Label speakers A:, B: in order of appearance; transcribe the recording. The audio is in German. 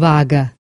A: vaga